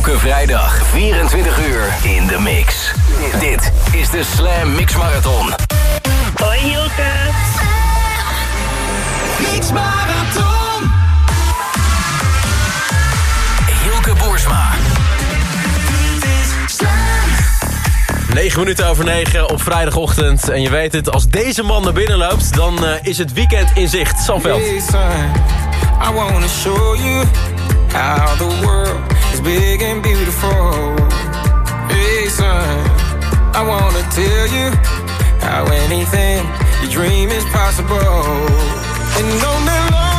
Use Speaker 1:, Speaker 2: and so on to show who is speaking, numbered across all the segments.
Speaker 1: Elke vrijdag 24 uur in de mix. Dit is de Slam Mix Marathon.
Speaker 2: Hoi Hilke.
Speaker 1: Mix Marathon. Hilke Boersma.
Speaker 3: 9 minuten over 9 op vrijdagochtend. En je weet het, als deze man naar binnen loopt, dan eh, is het weekend in zicht.
Speaker 4: Samveld. I wanna show you how the world It's big and beautiful. Hey, son, I wanna tell you how anything you dream is possible. And on that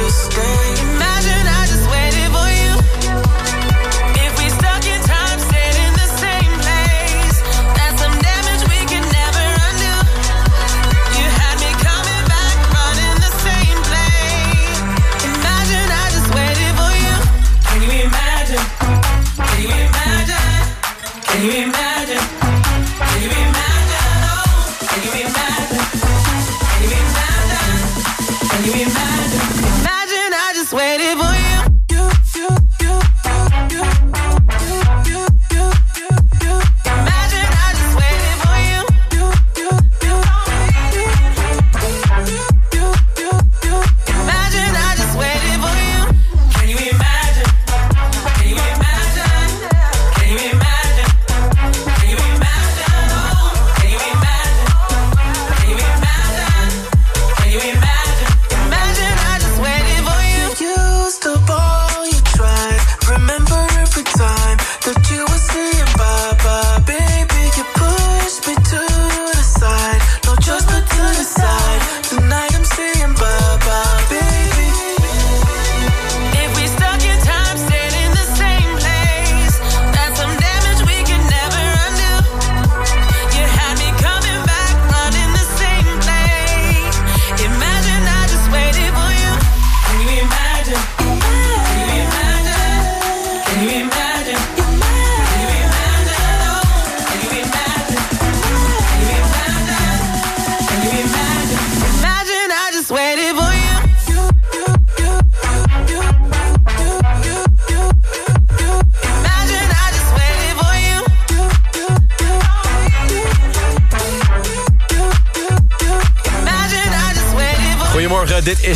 Speaker 4: just stay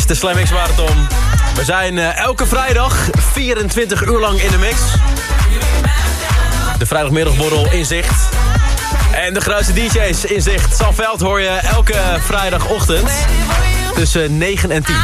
Speaker 4: is
Speaker 5: de Slam X-marathon. We zijn eh, elke vrijdag 24 uur lang in de mix. De vrijdagmiddagborrel in zicht. En de grootste DJ's in zicht. Sam Veld hoor je elke vrijdagochtend tussen 9 en 10.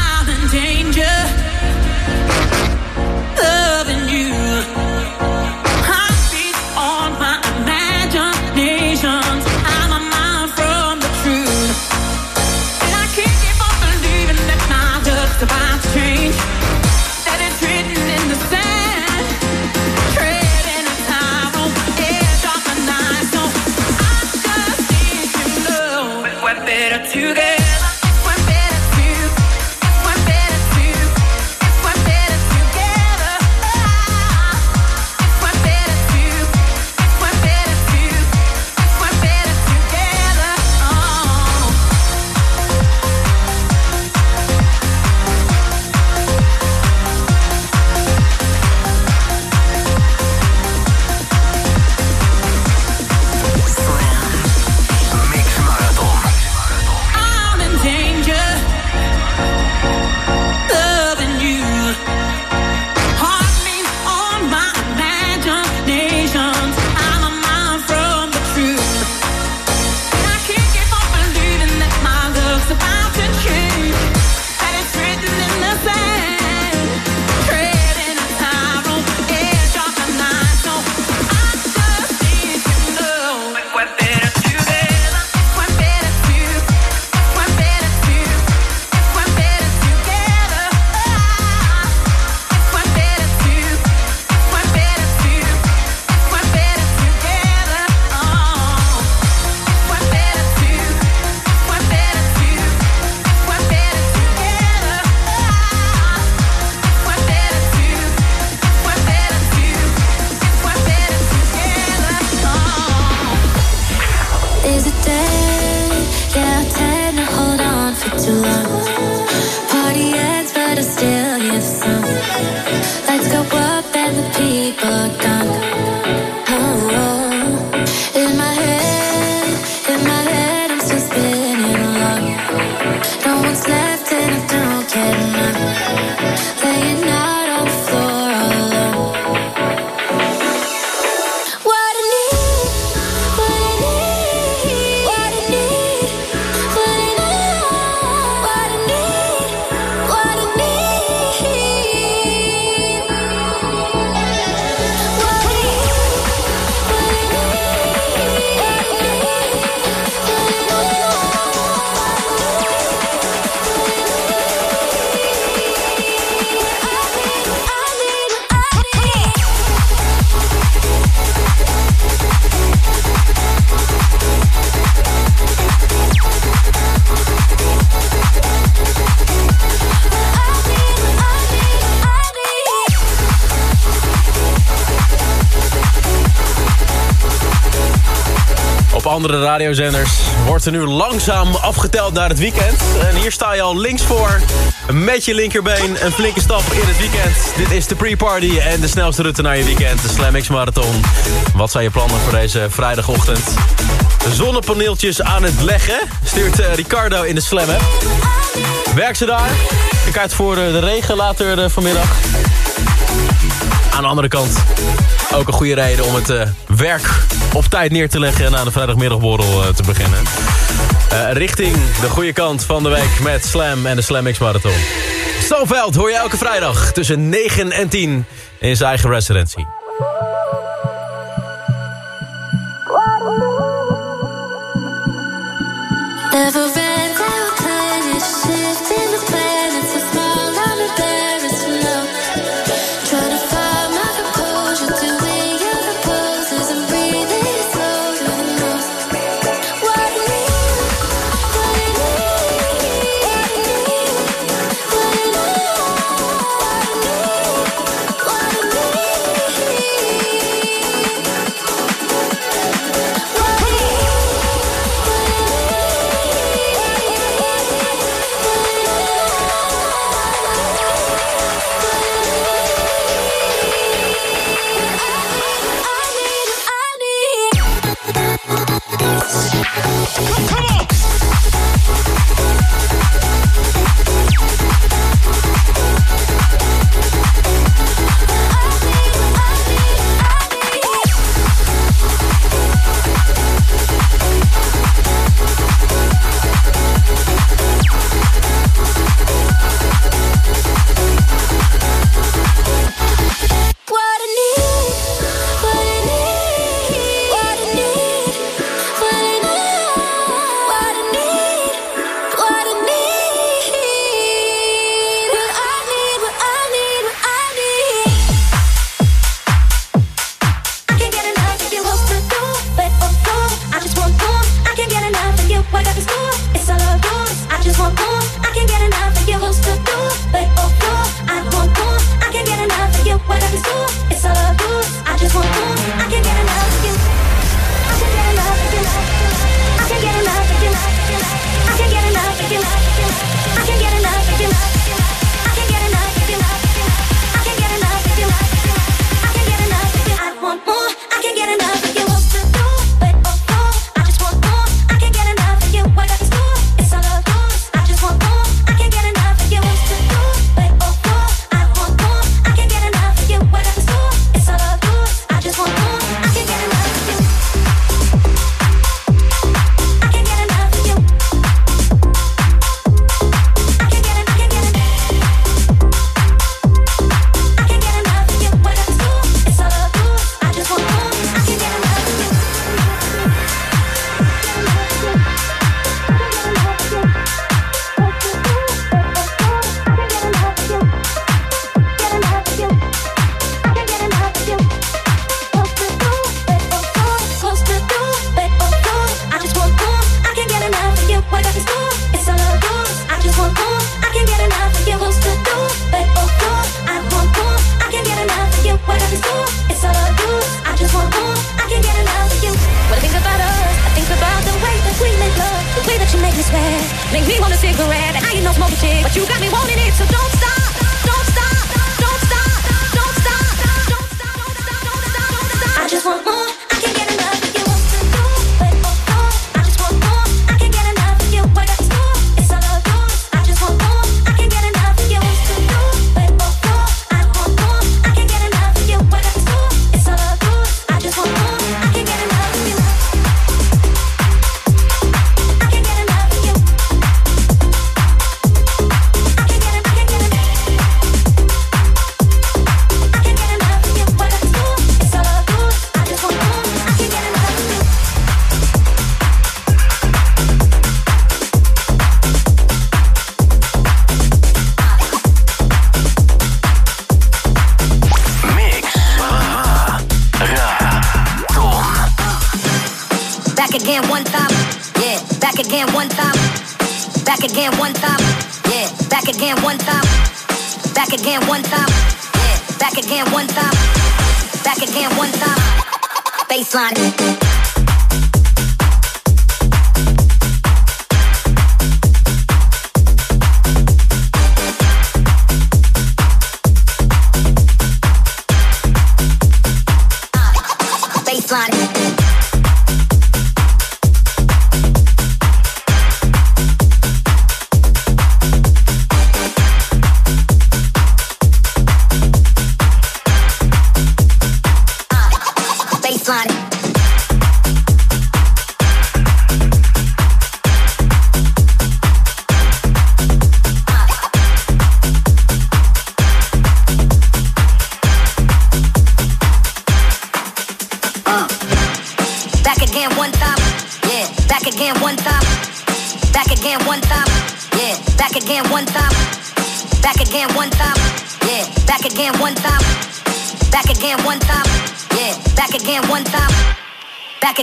Speaker 6: andere radiozenders... wordt er nu langzaam afgeteld naar het weekend. En hier sta je al links voor. Met je linkerbeen een flinke stap in het weekend. Dit is de pre-party en de snelste route naar je weekend. De Slam X Marathon. Wat zijn je plannen voor deze vrijdagochtend? Zonnepaneeltjes aan het leggen. Stuurt eh, Ricardo in de Slam. Werk ze daar. Een het voor eh, de regen later eh, vanmiddag. Aan de andere kant ook een goede reden om het eh, werk op tijd neer te leggen... en aan de vrijdagmiddagborrel eh, te beginnen. Eh, richting de goede kant van de week met Slam en de Slam X Marathon. Stoveld hoor je elke vrijdag tussen 9 en 10 in zijn eigen residentie.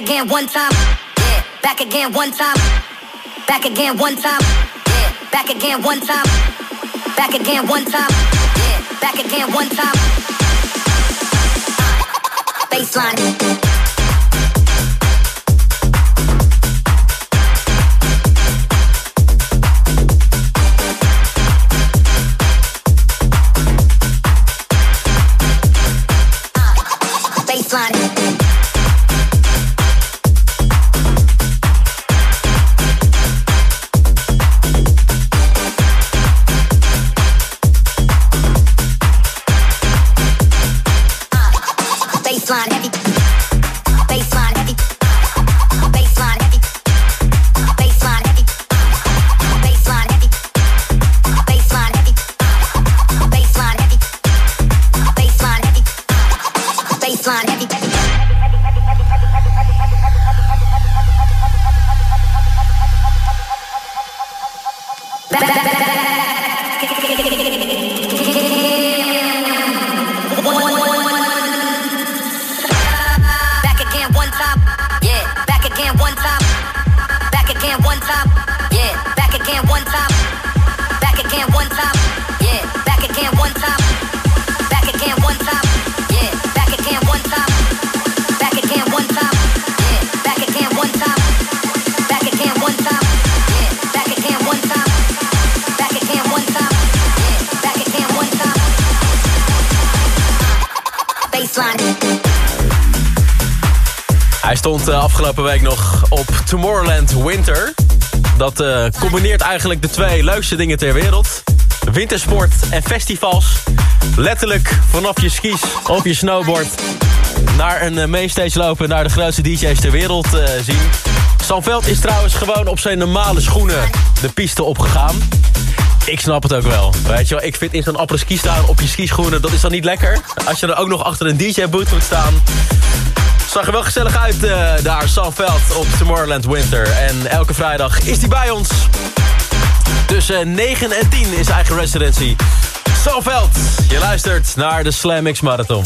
Speaker 7: Again one time. Yeah, back again one time. Back again one time. Yeah, back again one time. Back again one time. Yeah, back again one time. Baseline.
Speaker 3: Afgelopen week nog op Tomorrowland Winter. Dat uh, combineert eigenlijk de twee leukste dingen ter wereld. Wintersport en festivals. Letterlijk vanaf je skis of je snowboard naar een uh, mainstage lopen... naar de grootste DJ's ter wereld zien. Sam Veld is trouwens gewoon op zijn normale schoenen de piste opgegaan. Ik snap het ook wel. Weet je wel, ik vind in zo'n appere ski staan op je skischoenen... dat is dan niet lekker. Als je er ook nog achter een DJ-boot moet staan... Zag er wel gezellig uit uh, daar, Veld op Tomorrowland Winter. En elke vrijdag is hij bij ons. Tussen 9 en 10 is eigen residency. Veld, je luistert naar de Slam X Marathon.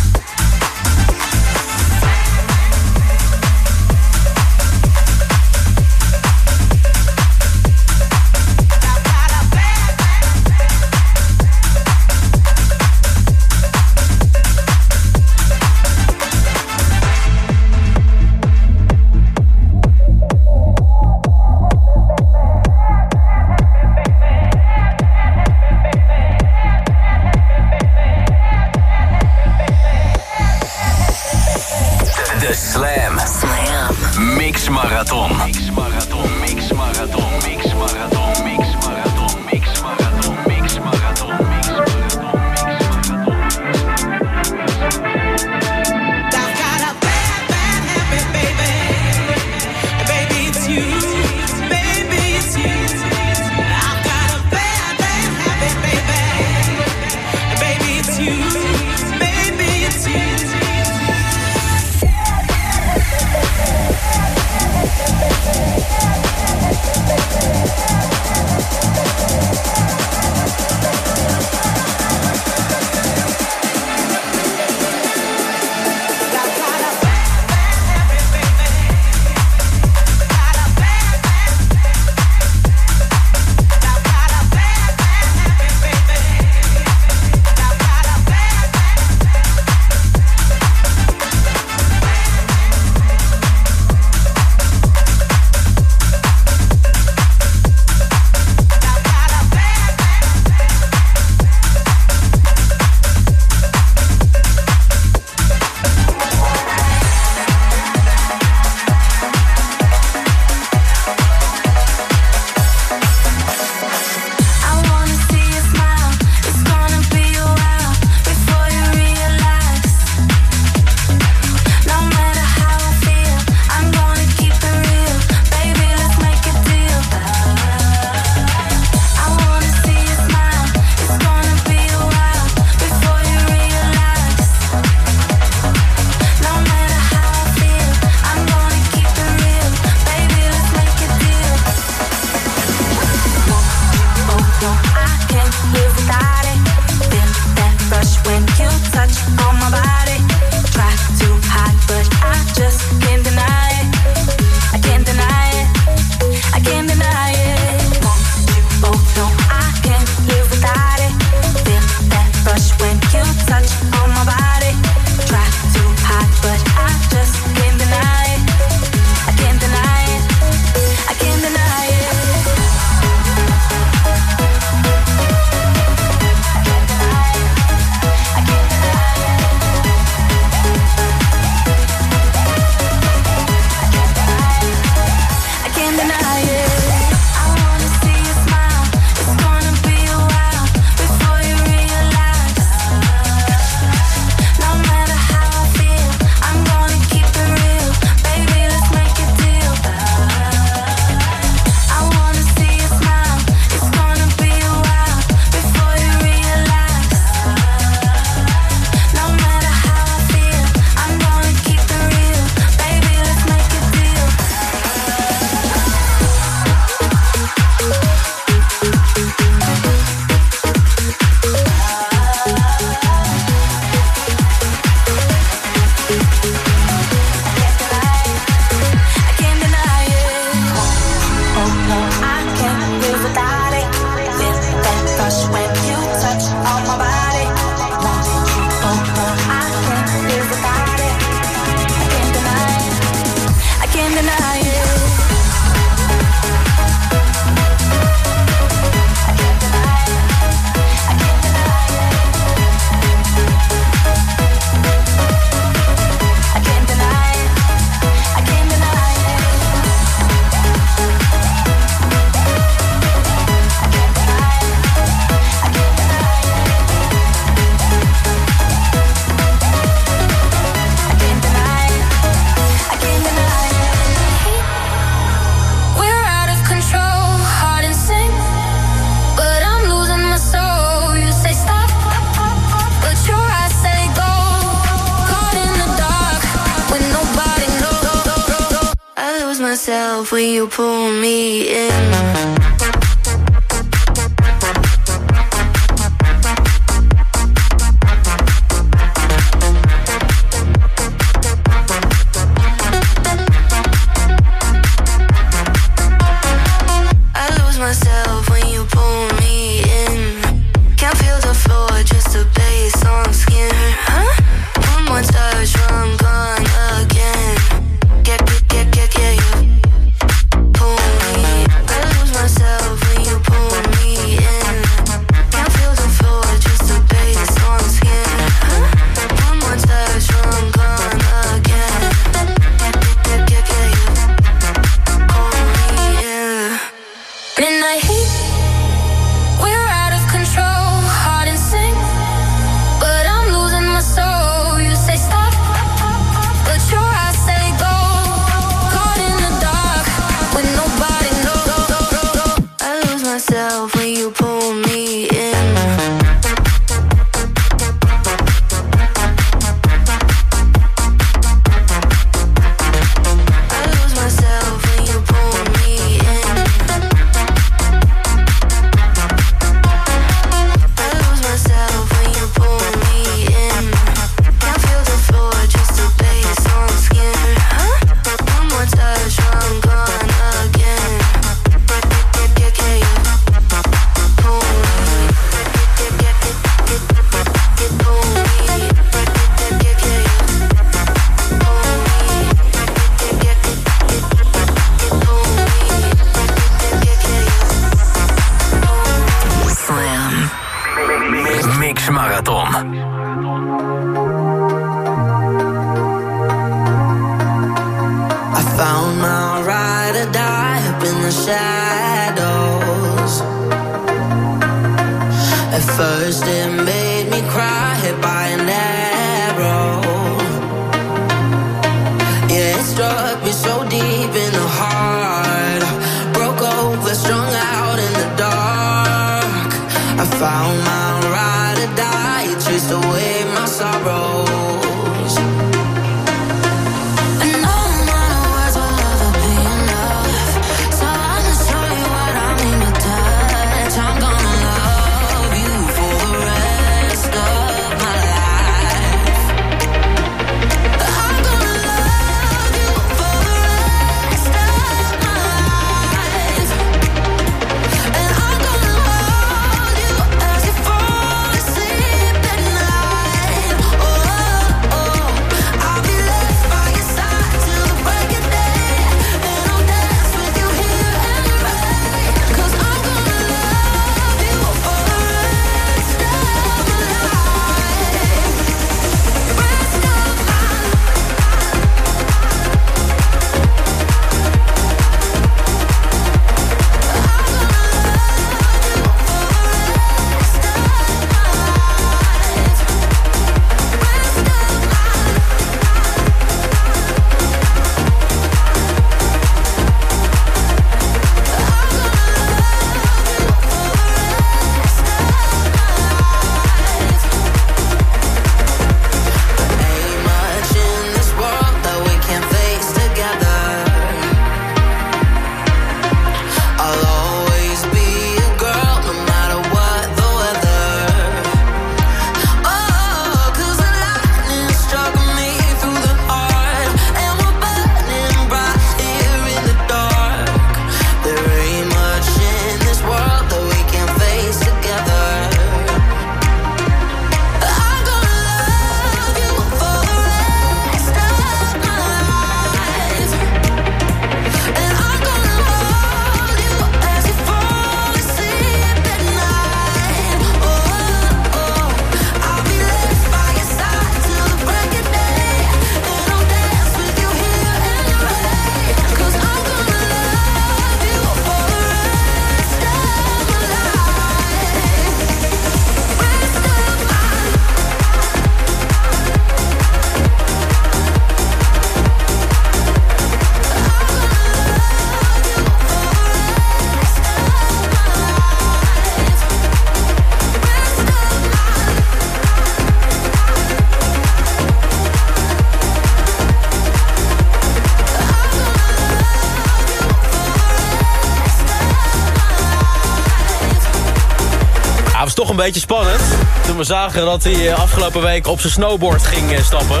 Speaker 3: Beetje spannend. Toen we zagen dat hij eh, afgelopen week op zijn snowboard ging eh, stappen.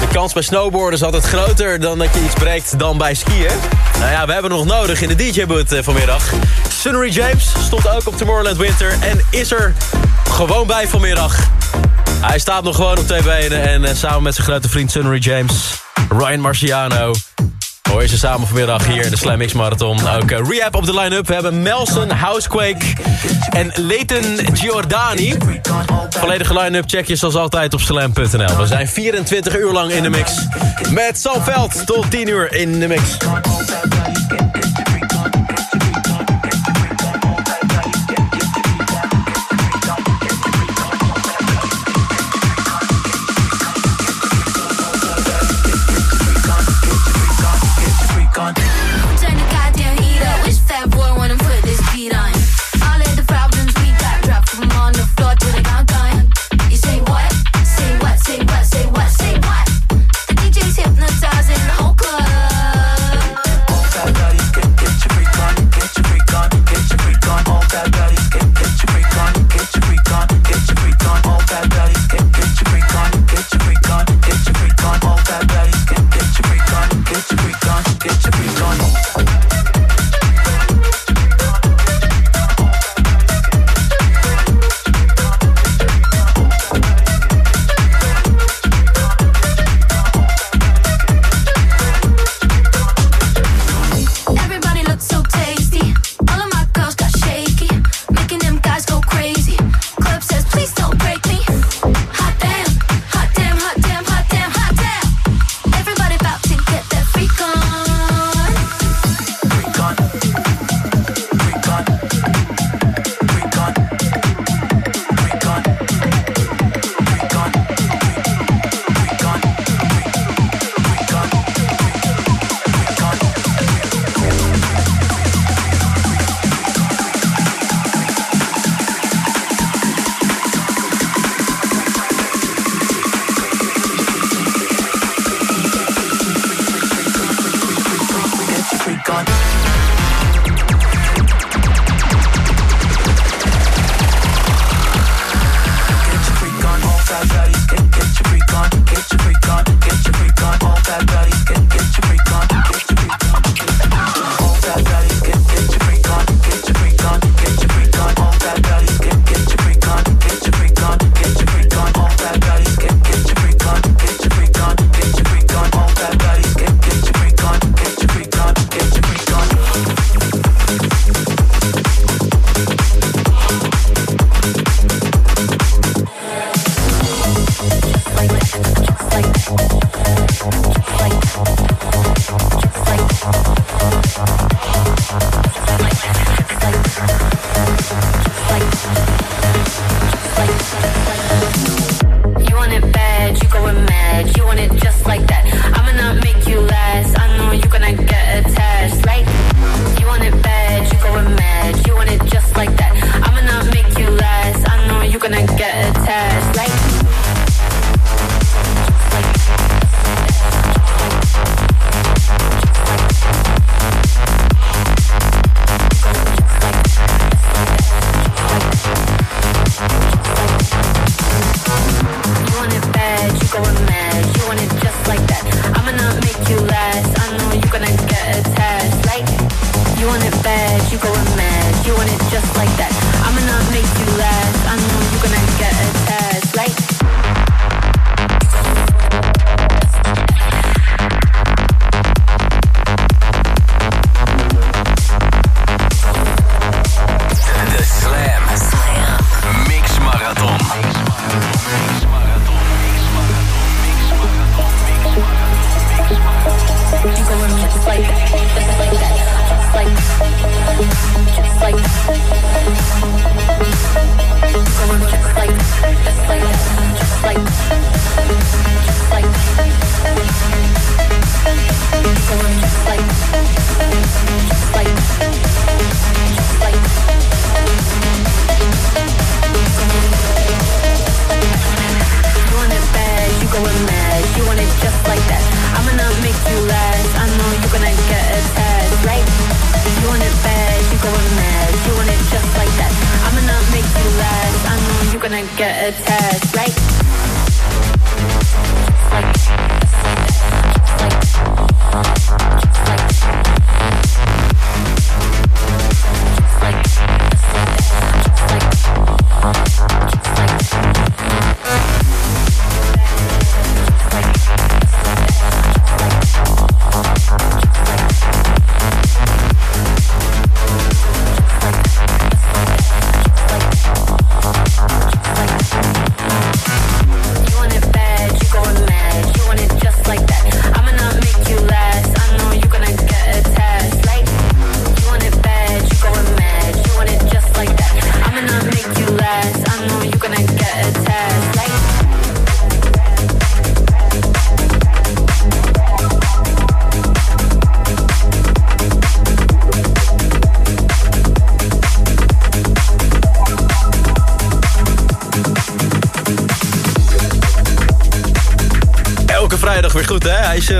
Speaker 3: De kans bij snowboarden is altijd groter dan dat je iets breekt dan bij skiën. Nou ja, we hebben nog nodig in de DJ-boot eh, vanmiddag. Sunnery James stond ook op Tomorrowland Winter en is er gewoon bij vanmiddag. Hij staat nog gewoon op twee benen en samen met zijn grote vriend Sunnery James, Ryan Marciano... je ze samen vanmiddag hier in de Slam X Marathon. Ook eh, Rehab op de line-up. We hebben Melson, Housequake en Leighton Giordani. Volledige line-up check je zoals altijd op slam.nl. We zijn 24 uur lang in de mix. Met Sam Veld tot 10 uur in de mix.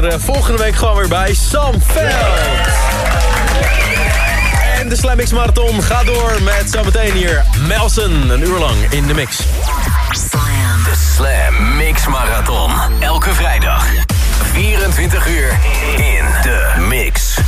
Speaker 3: Eh, volgende week gewoon weer bij. Sam Veld. En de Slam Mix Marathon gaat door met zometeen hier Melson. Een uur lang in de mix.
Speaker 1: De Slam Mix Marathon. Elke vrijdag. 24 uur in de mix.